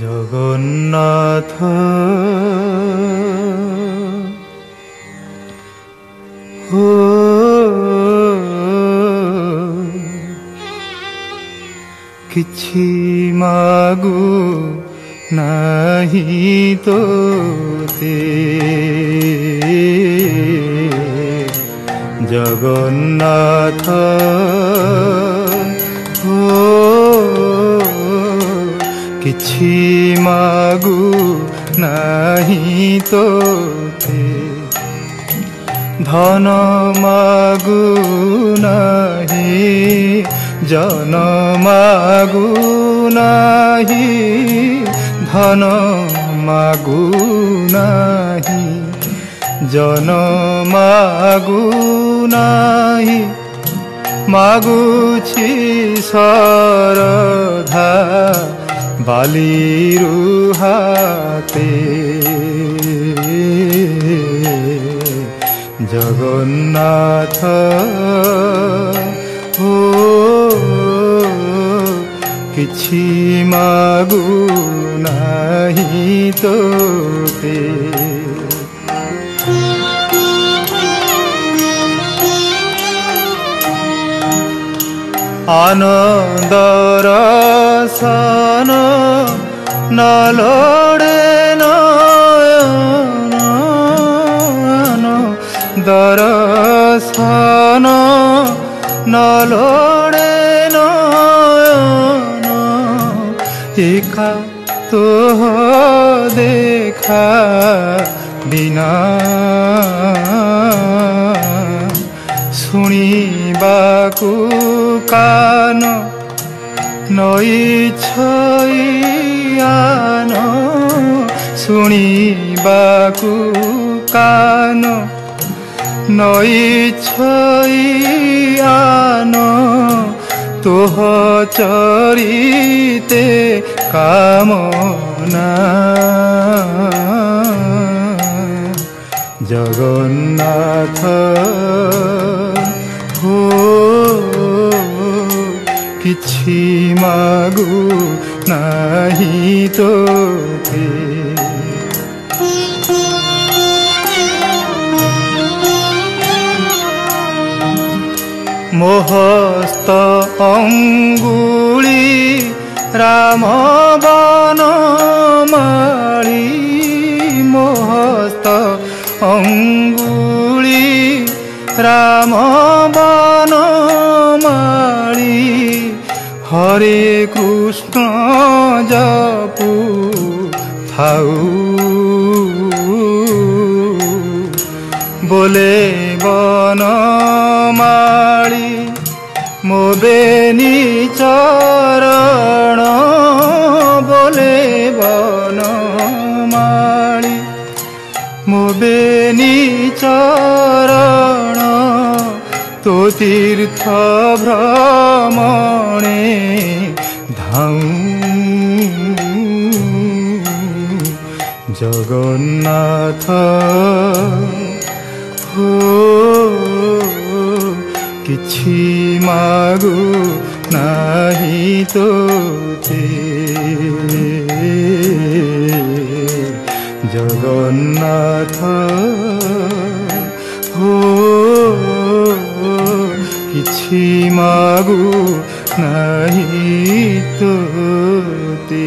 জগন্নাথ হো কিছি মাগু নাহি তো তে জগন্নাথ হো କିଛି ମାଗୁ ନାହିଁ ତୋତେ ଧନ ମାଗୁ ନାହିଁ ଜନ ମାଗୁ ନାହିଁ ଧନ ମାଗୁ ନାହିଁ ଜନ ମାଗୁ ନାହିଁ ମାଗୁଛି ସରଧା বালির হাতে জগন্নাথ ও କିଛି মাগু ନାହିଁ ତୋତେ আনন্দ রসন নলোড়ে নয়ন দর্শন নলোড়ে নয়ন একা তোহ দেখা বিনা ଶୁଣିବାକୁ କାନ ନଈ ଛଇଆନ ଶୁଣିବାକୁ କାନ ନଈ ଛଇଆନ তোহ চরিতে কামনা জগন্নাথ কিছি মাগু নাহি তোকে মোহস্ত অঙ্গুলি রাম বন মারি মোহস্ত অঙ্গুলি রাম বন মারি হরে কৃষ্ণ জপু থাউ বলে বন বনমালি মোবে চরণ বলে বন বনমালি মোবে চ তীর্থভ্রমণে ধাম জগন্নাথ হো କିଛି ମାଗୁ ନାହିଁ ତୋତେ ଜଗନ୍ନାଥ କିଛି ମାଗୁ ନାହିଁ ତୋତେ